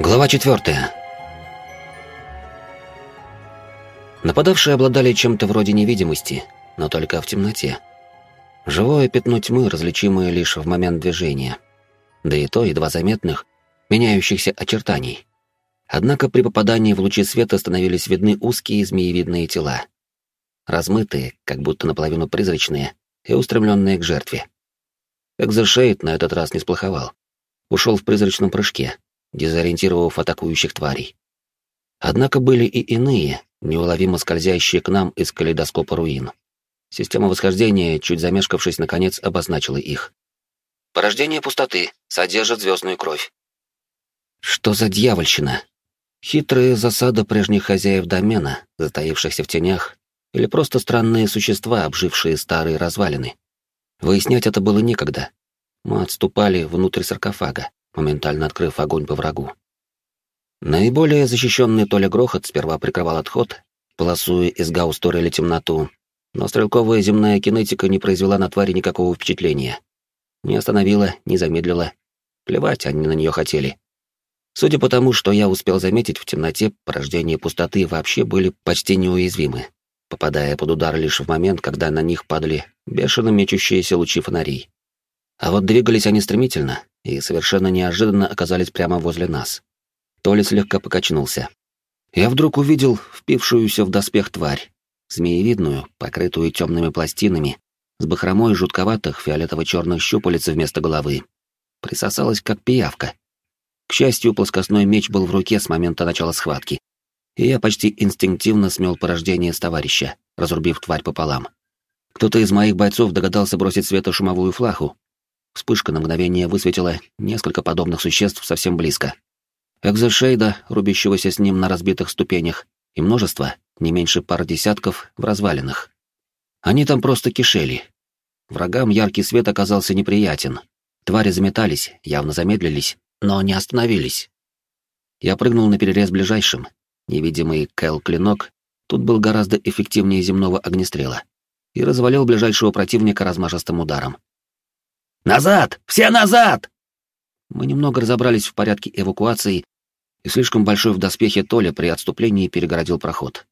Глава четвертая. Нападавшие обладали чем-то вроде невидимости, но только в темноте. Живое пятно тьмы, различимое лишь в момент движения. Да и то едва заметных, меняющихся очертаний. Однако при попадании в лучи света становились видны узкие змеевидные тела. Размытые, как будто наполовину призрачные, и устремленные к жертве. Экзершейд на этот раз не сплоховал. Ушел в призрачном прыжке, дезориентировав атакующих тварей. Однако были и иные, неуловимо скользящие к нам из калейдоскопа руин. Система восхождения, чуть замешкавшись, наконец обозначила их. Порождение пустоты содержит звездную кровь. Что за дьявольщина? Хитрые засады прежних хозяев домена, затаившихся в тенях, или просто странные существа, обжившие старые развалины. Выяснять это было некогда. Мы отступали внутрь саркофага моментально открыв огонь по врагу. Наиболее защищенный Толя Грохот сперва прикрывал отход, полосуя из гаусторили темноту, но стрелковая земная кинетика не произвела на твари никакого впечатления. Не остановила, не замедлила. Плевать они на нее хотели. Судя по тому, что я успел заметить в темноте, порождения пустоты вообще были почти неуязвимы, попадая под удар лишь в момент, когда на них падали бешено мечущиеся лучи фонарей. А вот двигались они стремительно и совершенно неожиданно оказались прямо возле нас. Толя слегка покачнулся. Я вдруг увидел впившуюся в доспех тварь, змеевидную, покрытую темными пластинами, с бахромой жутковатых фиолетово-черных щупалец вместо головы. Присосалась, как пиявка. К счастью, плоскостной меч был в руке с момента начала схватки, и я почти инстинктивно смел порождение с товарища, разрубив тварь пополам. Кто-то из моих бойцов догадался бросить светошумовую флаху, Вспышка на мгновение высветила несколько подобных существ совсем близко. Экзошейда, рубящегося с ним на разбитых ступенях, и множество, не меньше пары десятков, в развалинах. Они там просто кишели. Врагам яркий свет оказался неприятен. Твари заметались, явно замедлились, но не остановились. Я прыгнул на перерез ближайшим. Невидимый Кэл-клинок тут был гораздо эффективнее земного огнестрела и развалил ближайшего противника размашистым ударом. «Назад! Все назад!» Мы немного разобрались в порядке эвакуации, и слишком большой в доспехе Толя при отступлении перегородил проход.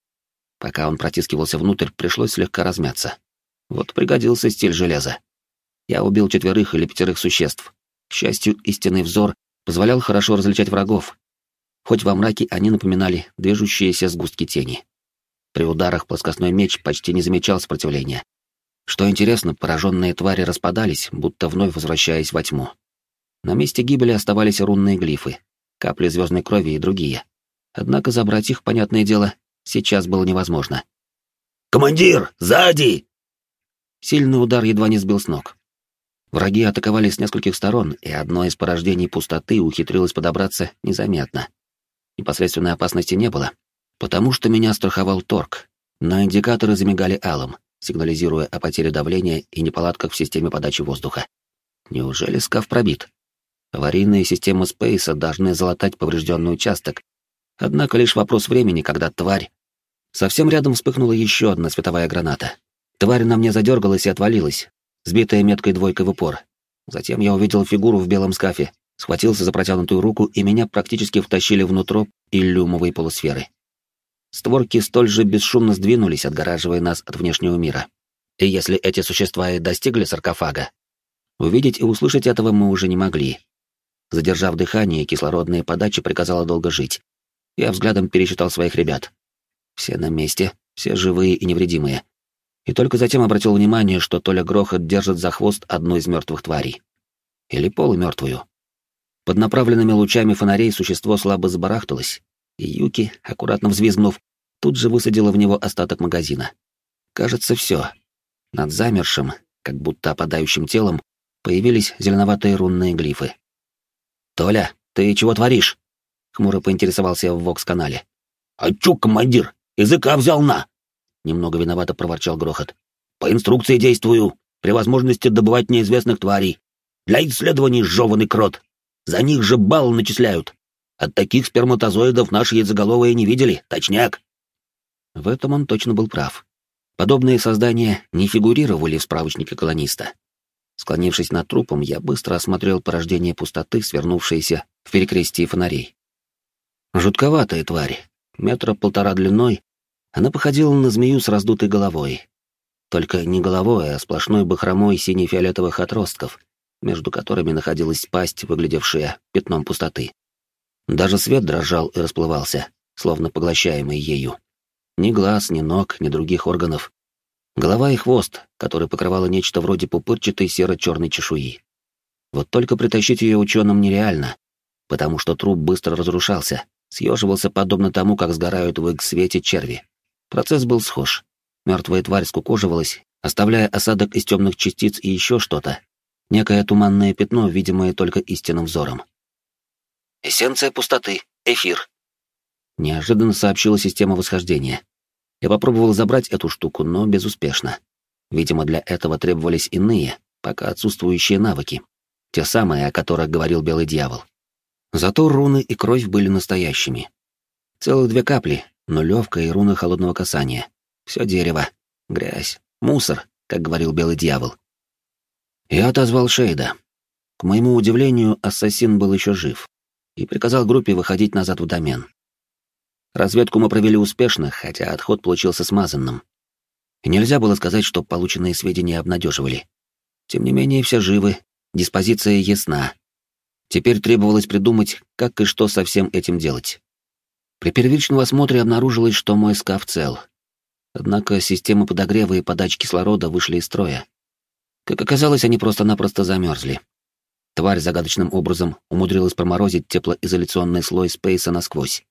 Пока он протискивался внутрь, пришлось слегка размяться. Вот пригодился стиль железа. Я убил четверых или пятерых существ. К счастью, истинный взор позволял хорошо различать врагов, хоть во мраке они напоминали движущиеся сгустки тени. При ударах плоскостной меч почти не замечал сопротивления, что интересно, пораженные твари распадались, будто вновь возвращаясь во тьму. На месте гибели оставались рунные глифы, капли звездной крови и другие. Однако забрать их, понятное дело, сейчас было невозможно. «Командир, сзади!» Сильный удар едва не сбил с ног. Враги атаковали с нескольких сторон, и одно из порождений пустоты ухитрилось подобраться незаметно. Непосредственной опасности не было, потому что меня страховал торг, но индикаторы замигали алым сигнализируя о потере давления и неполадках в системе подачи воздуха. Неужели скаф пробит? Аварийные системы Спейса должны залатать поврежденный участок. Однако лишь вопрос времени, когда тварь... Совсем рядом вспыхнула еще одна световая граната. Тварь на мне задергалась и отвалилась, сбитая меткой двойкой в упор. Затем я увидел фигуру в белом скафе, схватился за протянутую руку, и меня практически втащили внутрь иллюмовой полусферы. Створки столь же бесшумно сдвинулись, отгораживая нас от внешнего мира. И если эти существа и достигли саркофага, увидеть и услышать этого мы уже не могли. Задержав дыхание, кислородная подача приказала долго жить. Я взглядом пересчитал своих ребят. Все на месте, все живые и невредимые. И только затем обратил внимание, что Толя Грохот держит за хвост одну из мертвых тварей. Или полумертвую. Под направленными лучами фонарей существо слабо забарахталось, и Юки, аккуратно взвизгнув, тут же высадила в него остаток магазина. Кажется, все. Над замершим, как будто опадающим телом, появились зеленоватые рунные глифы. «Толя, ты чего творишь?» — хмуро поинтересовался в Вокс-канале. «А чё, командир, языка взял на!» Немного виновато проворчал Грохот. «По инструкции действую, при возможности добывать неизвестных тварей. Для исследований сжёванный крот. За них же балл начисляют. От таких сперматозоидов наши яйцеголовые не видели, точняк. В этом он точно был прав. Подобные создания не фигурировали в справочнике колониста. Склонившись над трупом, я быстро осмотрел порождение пустоты, свернувшееся в перекрестии фонарей. Жутковатая тварь, метра полтора длиной, она походила на змею с раздутой головой. Только не головой, а сплошной бахромой сине-фиолетовых отростков, между которыми находилась пасть, выглядевшая пятном пустоты. Даже свет дрожал и расплывался, словно поглощаемый ею. Ни глаз, ни ног, ни других органов. Голова и хвост, который покрывало нечто вроде пупырчатой серо-черной чешуи. Вот только притащить ее ученым нереально, потому что труп быстро разрушался, съеживался подобно тому, как сгорают в их свете черви. Процесс был схож. Мертвая тварь скукоживалась, оставляя осадок из темных частиц и еще что-то. Некое туманное пятно, видимое только истинным взором. «Эссенция пустоты. Эфир». Неожиданно сообщила система восхождения. Я попробовал забрать эту штуку, но безуспешно. Видимо, для этого требовались иные, пока отсутствующие навыки. Те самые, о которых говорил Белый Дьявол. Зато руны и кровь были настоящими. Целых две капли, нулевка и руны холодного касания. Все дерево, грязь, мусор, как говорил Белый Дьявол. Я отозвал Шейда. К моему удивлению, ассасин был еще жив и приказал группе выходить назад в домен. Разведку мы провели успешно, хотя отход получился смазанным. И нельзя было сказать, что полученные сведения обнадеживали. Тем не менее, все живы, диспозиция ясна, Теперь требовалось придумать, как и что со всем этим делать. При первичном осмотре обнаружилось, что мой скаф цел. Однако системы подогрева и подачи кислорода вышли из строя. Как оказалось, они просто-напросто замерзли. Тварь загадочным образом умудрилась проморозить теплоизоляционный слой спейса насквозь.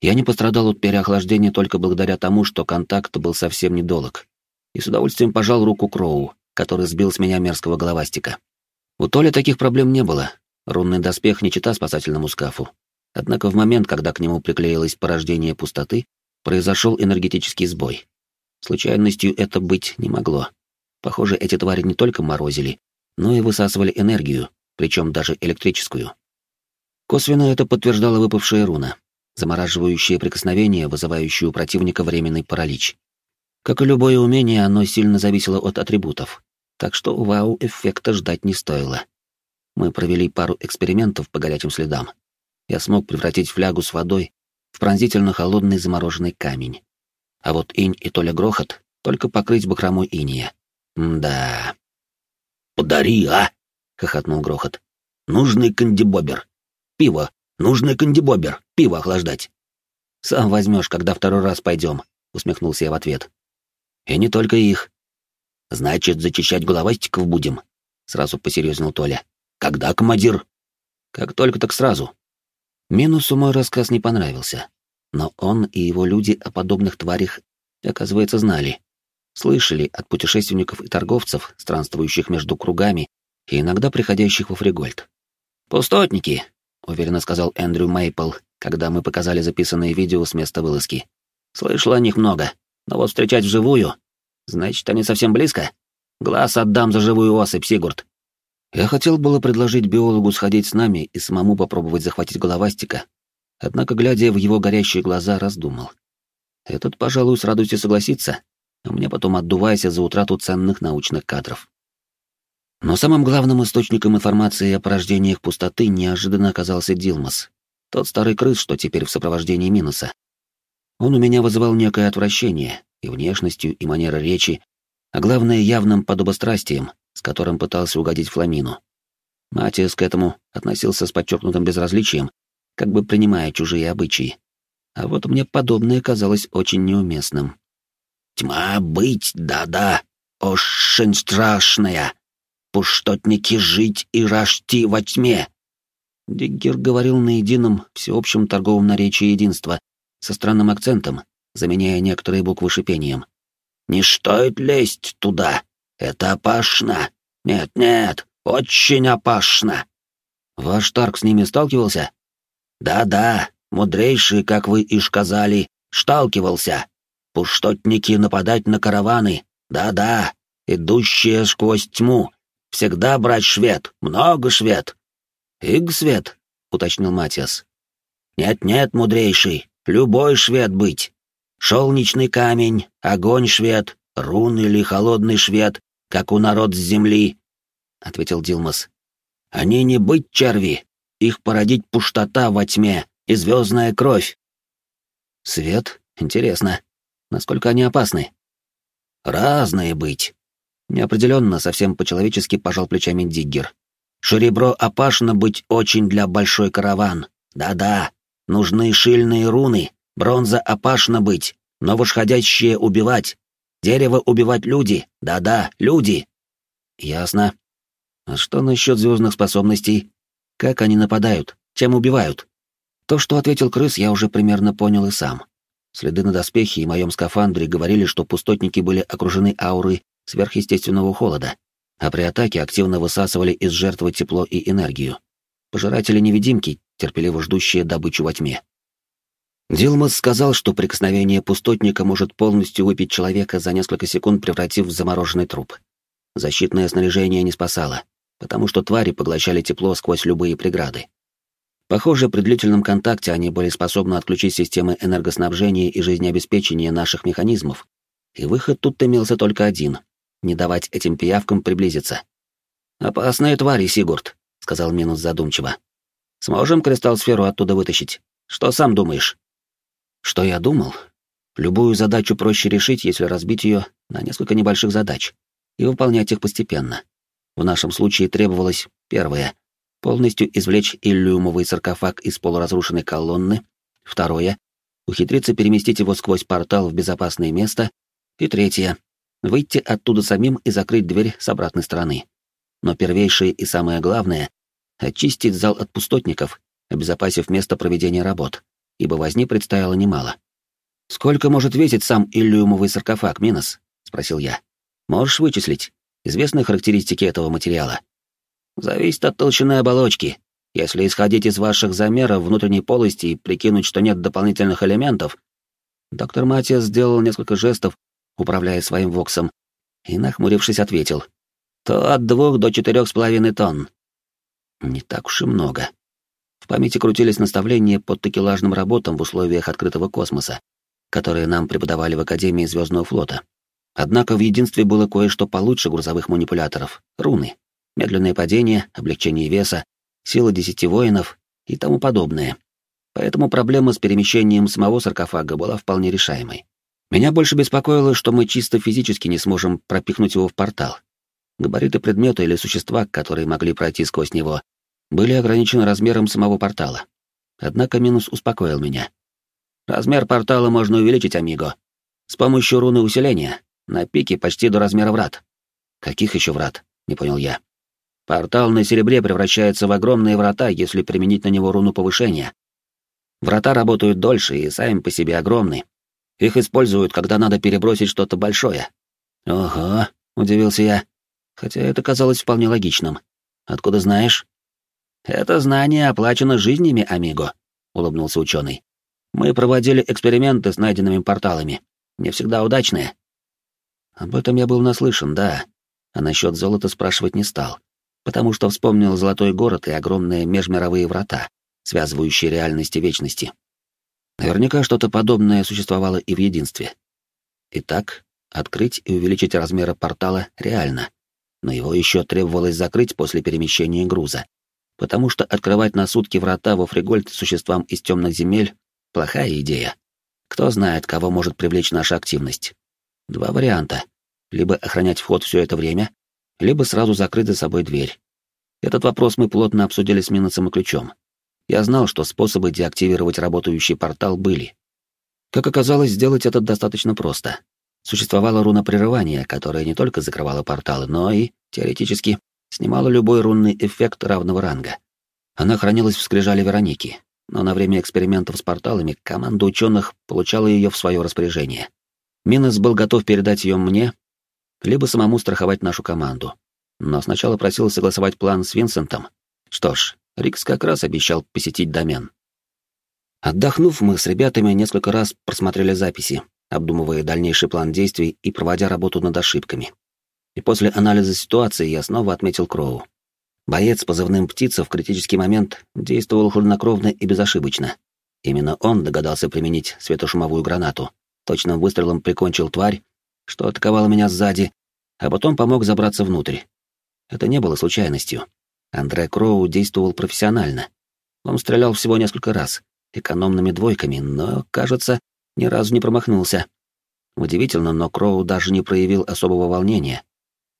Я не пострадал от переохлаждения только благодаря тому, что контакт был совсем недолг. И с удовольствием пожал руку Кроу, который сбил с меня мерзкого головастика. У Толи таких проблем не было, Рунный доспех не чита спасательному скафу. Однако в момент, когда к нему приклеилось порождение пустоты, произошел энергетический сбой. Случайностью это быть не могло. Похоже, эти твари не только морозили, но и высасывали энергию, причем даже электрическую. Косвенно это подтверждала выпавшая руна, замораживающее прикосновение, вызывающее у противника временный паралич. Как и любое умение, оно сильно зависело от атрибутов, так что вау-эффекта ждать не стоило. Мы провели пару экспериментов по горячим следам. Я смог превратить флягу с водой в пронзительно холодный замороженный камень. А вот инь и Толя грохот только покрыть бахромой иния. да. «Подари, а!» — хохотнул грохот. «Нужный кандибобер. Пиво. Нужный кандибобер. Пиво охлаждать». «Сам возьмешь, когда второй раз пойдем», — усмехнулся я в ответ. «И не только их». «Значит, зачищать головастиков будем», — сразу посерьезнел Толя. Когда, командир? Как только, так сразу. Минусу мой рассказ не понравился. Но он и его люди о подобных тварях, оказывается, знали. Слышали от путешественников и торговцев, странствующих между кругами и иногда приходящих во Фригольд. «Пустотники», — уверенно сказал Эндрю Мейпл, когда мы показали записанные видео с места вылазки. «Слышал о них много, но вот встречать вживую... Значит, они совсем близко? Глаз отдам за живую особь, Сигурд. Я хотел было предложить биологу сходить с нами и самому попробовать захватить головастика, однако, глядя в его горящие глаза, раздумал. Этот, пожалуй, с радостью согласится, а мне потом отдувайся за утрату ценных научных кадров. Но самым главным источником информации о порождениях пустоты неожиданно оказался Дилмас, тот старый крыс, что теперь в сопровождении Минуса. Он у меня вызывал некое отвращение и внешностью, и манерой речи, а главное, явным подобострастием, с которым пытался угодить Фламину. Матиас к этому относился с подчеркнутым безразличием, как бы принимая чужие обычаи. А вот мне подобное казалось очень неуместным. «Тьма быть, да-да, очень страшная. Пуштотники жить и рашти во тьме». Диггер говорил на едином, всеобщем торговом наречии единства, со странным акцентом, заменяя некоторые буквы шипением. «Не стоит лезть туда. Это опасно. Нет-нет, очень опасно. Ваш Тарк с ними сталкивался? Да-да, мудрейший, как вы и сказали, сталкивался. Пуштотники нападать на караваны. Да-да, идущие сквозь тьму. Всегда брать швед, много швед. Иг свет, уточнил Матиас. Нет-нет, мудрейший, любой швед быть. Солнечный камень, огонь швед, рун или холодный швед, как у народ с земли, — ответил Дилмас. Они не быть черви, их породить пустота во тьме, и звездная кровь. Свет? Интересно. Насколько они опасны? Разные быть. Неопределенно, совсем по-человечески пожал плечами Диггер. Шеребро опасно быть очень для большой караван. Да-да, нужны шильные руны, бронза опасно быть, но восходящие убивать. Дерево убивать люди, да-да, люди. Ясно. А что насчет звездных способностей? Как они нападают? Чем убивают? То, что ответил крыс, я уже примерно понял и сам. Следы на доспехе и моем скафандре говорили, что пустотники были окружены аурой сверхъестественного холода, а при атаке активно высасывали из жертвы тепло и энергию. Пожиратели-невидимки, терпеливо ждущие добычу во тьме. Дилмас сказал, что прикосновение пустотника может полностью выпить человека за несколько секунд, превратив в замороженный труп. Защитное снаряжение не спасало, потому что твари поглощали тепло сквозь любые преграды. Похоже, при длительном контакте они были способны отключить системы энергоснабжения и жизнеобеспечения наших механизмов, и выход тут имелся только один — не давать этим пиявкам приблизиться. «Опасные твари, Сигурд», — сказал Минус задумчиво. «Сможем кристалл-сферу оттуда вытащить? Что сам думаешь?» Что я думал? Любую задачу проще решить, если разбить ее на несколько небольших задач и выполнять их постепенно. В нашем случае требовалось первое полностью извлечь иллюмовый саркофаг из полуразрушенной колонны, второе — ухитриться переместить его сквозь портал в безопасное место, и третье — выйти оттуда самим и закрыть дверь с обратной стороны. Но первейшее и самое главное — очистить зал от пустотников, обезопасив место проведения работ, ибо возни предстояло немало. «Сколько может весить сам иллюмовый саркофаг, Минос?» — спросил я. «Можешь вычислить? Известны характеристики этого материала?» Зависит от толщины оболочки. Если исходить из ваших замеров внутренней полости и прикинуть, что нет дополнительных элементов... Доктор Матиас сделал несколько жестов, управляя своим воксом, и, нахмурившись, ответил. То от двух до четырех с половиной тонн. Не так уж и много. В памяти крутились наставления по такелажным работам в условиях открытого космоса, которые нам преподавали в Академии Звездного флота. Однако в единстве было кое-что получше грузовых манипуляторов — руны медленное падение, облегчение веса, сила десяти воинов и тому подобное. Поэтому проблема с перемещением самого саркофага была вполне решаемой. Меня больше беспокоило, что мы чисто физически не сможем пропихнуть его в портал. Габариты предмета или существа, которые могли пройти сквозь него, были ограничены размером самого портала. Однако минус успокоил меня. Размер портала можно увеличить, Амиго. С помощью руны усиления, на пике почти до размера врат. Каких еще врат? Не понял я. Портал на серебре превращается в огромные врата, если применить на него руну повышения. Врата работают дольше и сами по себе огромны. Их используют, когда надо перебросить что-то большое. Ого, удивился я. Хотя это казалось вполне логичным. Откуда знаешь? Это знание оплачено жизнями, Амиго, улыбнулся ученый. Мы проводили эксперименты с найденными порталами. Не всегда удачные. Об этом я был наслышан, да. А насчет золота спрашивать не стал потому что вспомнил Золотой город и огромные межмировые врата, связывающие реальности вечности. Наверняка что-то подобное существовало и в единстве. Итак, открыть и увеличить размеры портала реально, но его еще требовалось закрыть после перемещения груза, потому что открывать на сутки врата во Фригольд существам из темных земель — плохая идея. Кто знает, кого может привлечь наша активность. Два варианта. Либо охранять вход все это время, либо сразу закрыть за собой дверь. Этот вопрос мы плотно обсудили с Миносом и Ключом. Я знал, что способы деактивировать работающий портал были. Как оказалось, сделать это достаточно просто. Существовала руна прерывания, которая не только закрывала порталы, но и, теоретически, снимала любой рунный эффект равного ранга. Она хранилась в скрижале Вероники, но на время экспериментов с порталами команда ученых получала ее в свое распоряжение. Минос был готов передать ее мне, либо самому страховать нашу команду. Но сначала просил согласовать план с Винсентом. Что ж, Рикс как раз обещал посетить домен. Отдохнув, мы с ребятами несколько раз просмотрели записи, обдумывая дальнейший план действий и проводя работу над ошибками. И после анализа ситуации я снова отметил Кроу. Боец позывным «Птица» в критический момент действовал хладнокровно и безошибочно. Именно он догадался применить светошумовую гранату, точным выстрелом прикончил тварь, что атаковал меня сзади, а потом помог забраться внутрь. Это не было случайностью. Андре Кроу действовал профессионально. Он стрелял всего несколько раз, экономными двойками, но, кажется, ни разу не промахнулся. Удивительно, но Кроу даже не проявил особого волнения.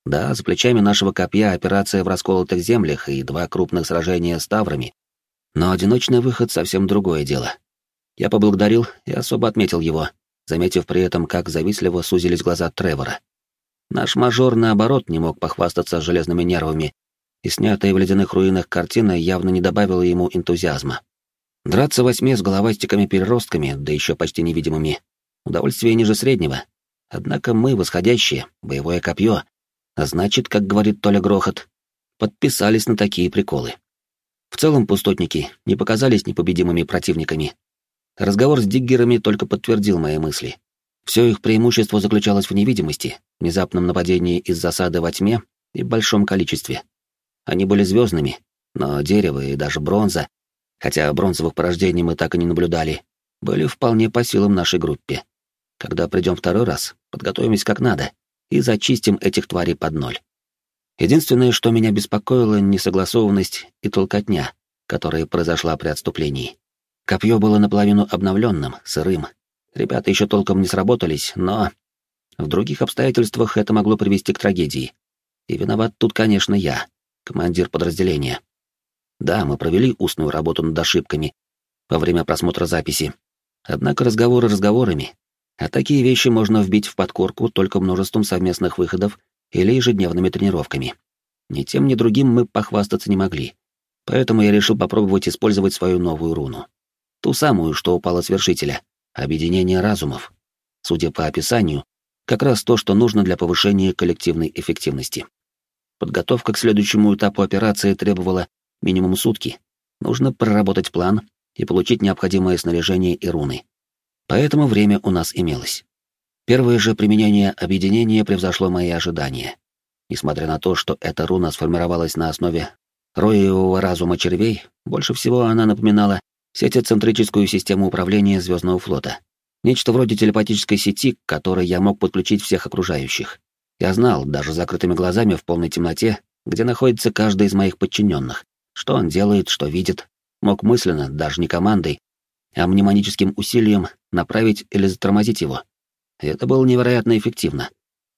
Да, за плечами нашего копья операция в расколотых землях и два крупных сражения с таврами, но одиночный выход — совсем другое дело. Я поблагодарил и особо отметил его, заметив при этом, как завистливо сузились глаза Тревора. Наш мажор, наоборот, не мог похвастаться железными нервами, и снятая в ледяных руинах картина явно не добавила ему энтузиазма. Драться во тьме с головастиками-переростками, да еще почти невидимыми, удовольствие ниже среднего. Однако мы, восходящие, боевое копье, а значит, как говорит Толя Грохот, подписались на такие приколы. В целом пустотники не показались непобедимыми противниками. Разговор с диггерами только подтвердил мои мысли. Все их преимущество заключалось в невидимости, внезапном нападении из засады во тьме и большом количестве. Они были звездными, но дерево и даже бронза, хотя бронзовых порождений мы так и не наблюдали, были вполне по силам нашей группе. Когда придем второй раз, подготовимся как надо и зачистим этих тварей под ноль. Единственное, что меня беспокоило, несогласованность и толкотня, которая произошла при отступлении. Копье было наполовину обновленным, сырым. Ребята еще толком не сработались, но... В других обстоятельствах это могло привести к трагедии. И виноват тут, конечно, я, командир подразделения. Да, мы провели устную работу над ошибками во время просмотра записи. Однако разговоры разговорами, а такие вещи можно вбить в подкорку только множеством совместных выходов или ежедневными тренировками. Ни тем, ни другим мы похвастаться не могли. Поэтому я решил попробовать использовать свою новую руну. Ту самую, что упала с вершителя. Объединение разумов. Судя по описанию, как раз то, что нужно для повышения коллективной эффективности. Подготовка к следующему этапу операции требовала минимум сутки. Нужно проработать план и получить необходимое снаряжение и руны. Поэтому время у нас имелось. Первое же применение объединения превзошло мои ожидания. Несмотря на то, что эта руна сформировалась на основе роевого разума червей, больше всего она напоминала сетецентрическую систему управления Звездного флота. Нечто вроде телепатической сети, к которой я мог подключить всех окружающих. Я знал, даже закрытыми глазами в полной темноте, где находится каждый из моих подчиненных, что он делает, что видит, мог мысленно, даже не командой, а мнемоническим усилием направить или затормозить его. Это было невероятно эффективно.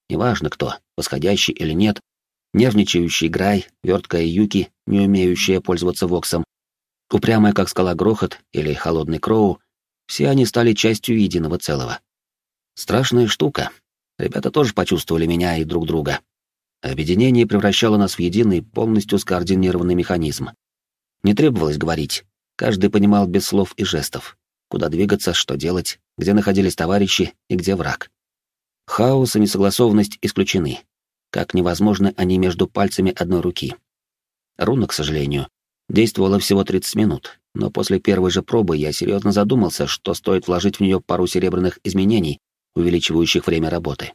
Неважно кто, восходящий или нет, нервничающий Грай, верткая Юки, не умеющая пользоваться Воксом, упрямая как скала Грохот или холодный Кроу, все они стали частью единого целого. Страшная штука. Ребята тоже почувствовали меня и друг друга. Объединение превращало нас в единый, полностью скоординированный механизм. Не требовалось говорить. Каждый понимал без слов и жестов, куда двигаться, что делать, где находились товарищи и где враг. Хаос и несогласованность исключены. Как невозможны они между пальцами одной руки. Руна, к сожалению, действовала всего 30 минут, но после первой же пробы я серьезно задумался, что стоит вложить в нее пару серебряных изменений, увеличивающих время работы.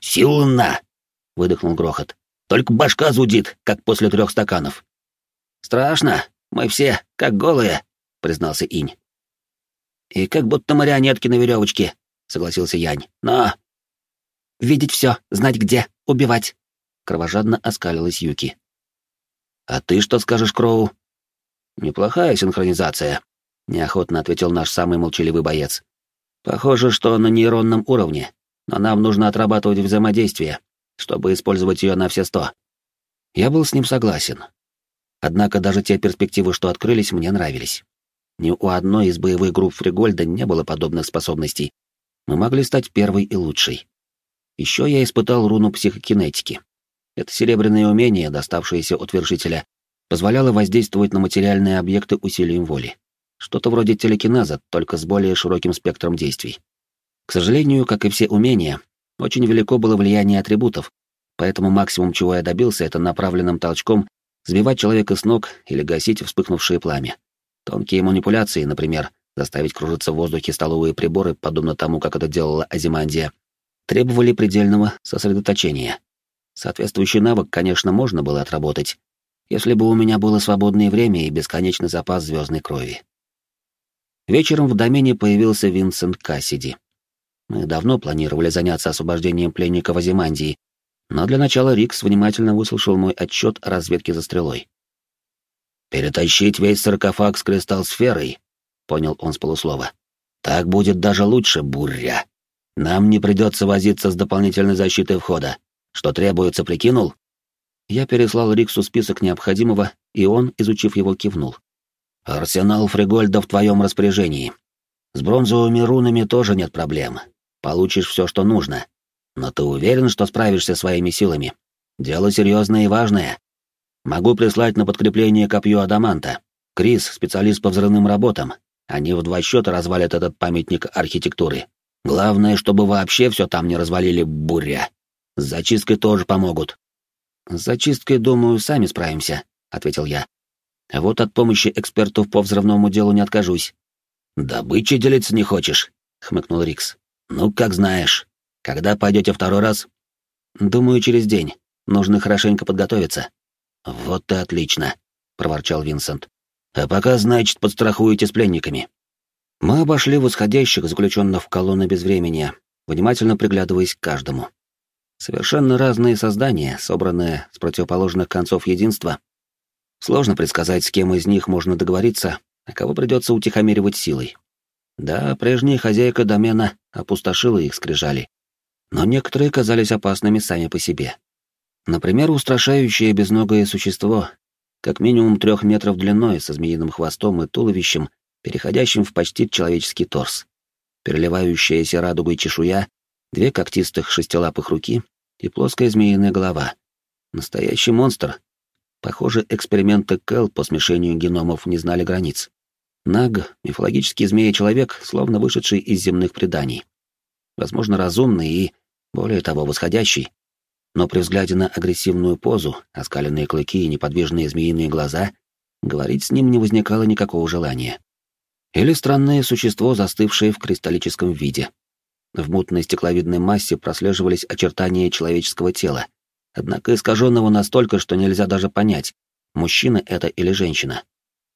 «Силна!» — выдохнул грохот. «Только башка зудит, как после трех стаканов». «Страшно, мы все как голые», — признался Инь. «И как будто марионетки на веревочке», — согласился Янь. «Но...» «Видеть все, знать где, убивать», — кровожадно оскалилась Юки. «А ты что скажешь, Кроу?» «Неплохая синхронизация», — неохотно ответил наш самый молчаливый боец. «Похоже, что на нейронном уровне, но нам нужно отрабатывать взаимодействие, чтобы использовать ее на все сто». Я был с ним согласен. Однако даже те перспективы, что открылись, мне нравились. Ни у одной из боевых групп Фригольда не было подобных способностей. Мы могли стать первой и лучшей. Еще я испытал руну психокинетики. Это серебряное умение, доставшееся от вершителя, позволяло воздействовать на материальные объекты усилием воли. Что-то вроде телекинеза, только с более широким спектром действий. К сожалению, как и все умения, очень велико было влияние атрибутов, поэтому максимум, чего я добился, это направленным толчком сбивать человека с ног или гасить вспыхнувшее пламя. Тонкие манипуляции, например, заставить кружиться в воздухе столовые приборы, подобно тому, как это делала Азимандия, требовали предельного сосредоточения. Соответствующий навык, конечно, можно было отработать, если бы у меня было свободное время и бесконечный запас звездной крови. Вечером в домене появился Винсент Кассиди. Мы давно планировали заняться освобождением пленника Азимандии, но для начала Рикс внимательно выслушал мой отчет о разведке за стрелой. Перетащить весь саркофаг с кристалл-сферой? — понял он с полуслова. «Так будет даже лучше, буря. Нам не придется возиться с дополнительной защитой входа. Что требуется, прикинул?» Я переслал Риксу список необходимого, и он, изучив его, кивнул. «Арсенал Фригольда в твоем распоряжении. С бронзовыми рунами тоже нет проблем. Получишь все, что нужно. Но ты уверен, что справишься своими силами? Дело серьезное и важное. Могу прислать на подкрепление копье Адаманта. Крис — специалист по взрывным работам. Они в два счета развалят этот памятник архитектуры. Главное, чтобы вообще все там не развалили, буря. С зачисткой тоже помогут. «С зачисткой, думаю, сами справимся», — ответил я. «А вот от помощи экспертов по взрывному делу не откажусь». «Добычей делиться не хочешь?» — хмыкнул Рикс. «Ну, как знаешь. Когда пойдете второй раз?» «Думаю, через день. Нужно хорошенько подготовиться». «Вот и отлично», — проворчал Винсент. «А пока, значит, подстрахуете с пленниками». Мы обошли восходящих, заключенных в колонны безвремени, внимательно приглядываясь к каждому. Совершенно разные создания, собранные с противоположных концов единства. Сложно предсказать, с кем из них можно договориться, а кого придется утихомиривать силой. Да, прежняя хозяйка домена опустошила их скрижали, но некоторые казались опасными сами по себе. Например, устрашающее безногое существо, как минимум трех метров длиной, со змеиным хвостом и туловищем, переходящим в почти человеческий торс. Переливающаяся радугой чешуя, две когтистых шестилапых руки и плоская змеиная голова. Настоящий монстр. Похоже, эксперименты Кэл по смешению геномов не знали границ. Наг — мифологический змея-человек, словно вышедший из земных преданий. Возможно, разумный и, более того, восходящий. Но при взгляде на агрессивную позу, оскаленные клыки и неподвижные змеиные глаза, говорить с ним не возникало никакого желания. Или странное существо, застывшее в кристаллическом виде — в мутной стекловидной массе прослеживались очертания человеческого тела, однако искаженного настолько, что нельзя даже понять, мужчина это или женщина.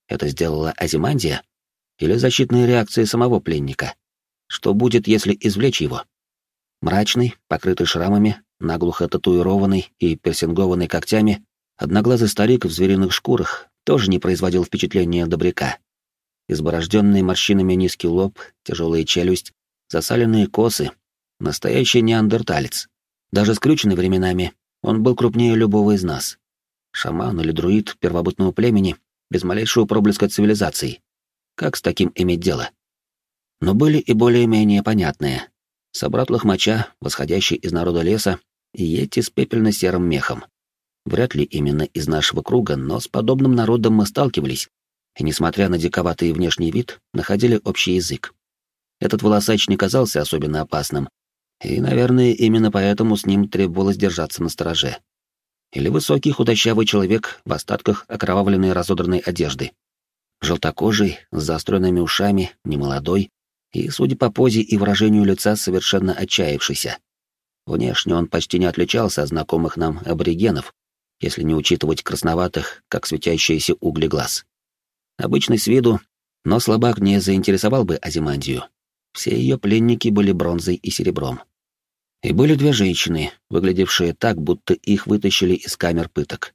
Это сделала Азимандия? Или защитные реакции самого пленника? Что будет, если извлечь его? Мрачный, покрытый шрамами, наглухо татуированный и персингованный когтями, одноглазый старик в звериных шкурах тоже не производил впечатления добряка. Изборожденный морщинами низкий лоб, тяжелая челюсть, засаленные косы, настоящий неандерталец. Даже скрюченный временами, он был крупнее любого из нас. Шаман или друид первобытного племени, без малейшего проблеска цивилизации. Как с таким иметь дело? Но были и более-менее понятные. Собрат лохмача, восходящий из народа леса, и эти с пепельно-серым мехом. Вряд ли именно из нашего круга, но с подобным народом мы сталкивались, и, несмотря на диковатый внешний вид, находили общий язык. Этот волосач не казался особенно опасным, и, наверное, именно поэтому с ним требовалось держаться на стороже. Или высокий худощавый человек в остатках окровавленной разодранной одежды. Желтокожий, с заостренными ушами, немолодой, и, судя по позе и выражению лица, совершенно отчаявшийся. Внешне он почти не отличался от знакомых нам аборигенов, если не учитывать красноватых, как светящиеся угли глаз. Обычный с виду, но слабак не заинтересовал бы Азимандию. Все ее пленники были бронзой и серебром. И были две женщины, выглядевшие так, будто их вытащили из камер пыток.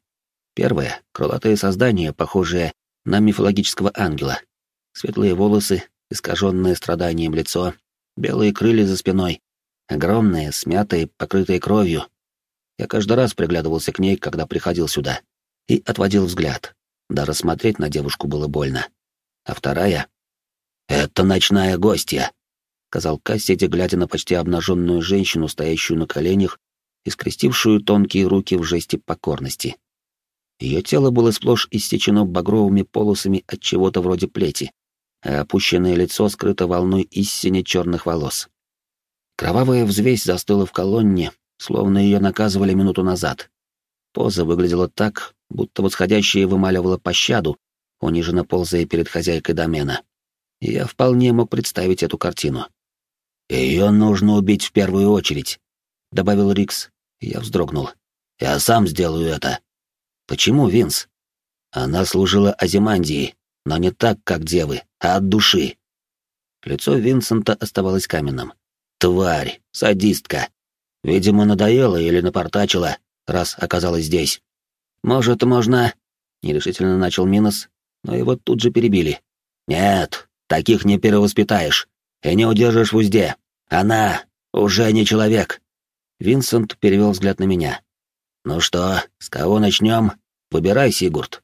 Первое — крылатое создание, похожее на мифологического ангела. Светлые волосы, искаженное страданием лицо, белые крылья за спиной, огромные, смятые, покрытые кровью. Я каждый раз приглядывался к ней, когда приходил сюда, и отводил взгляд. Даже смотреть на девушку было больно. А вторая — это ночная гостья сказал Кассиди, глядя на почти обнаженную женщину, стоящую на коленях и скрестившую тонкие руки в жесте покорности. Ее тело было сплошь истечено багровыми полосами от чего-то вроде плети, а опущенное лицо скрыто волной истине черных волос. Кровавая взвесь застыла в колонне, словно ее наказывали минуту назад. Поза выглядела так, будто восходящая вымаливала пощаду, униженно ползая перед хозяйкой домена. Я вполне мог представить эту картину. «Ее нужно убить в первую очередь», — добавил Рикс. Я вздрогнул. «Я сам сделаю это». «Почему, Винс?» «Она служила Азимандии, но не так, как девы, а от души». Лицо Винсента оставалось каменным. «Тварь, садистка. Видимо, надоела или напортачила, раз оказалась здесь. Может, можно...» — нерешительно начал Минос, но его тут же перебили. «Нет, Таких не перевоспитаешь и не удержишь в узде. Она уже не человек. Винсент перевел взгляд на меня. Ну что, с кого начнем? Выбирай, Сигурд.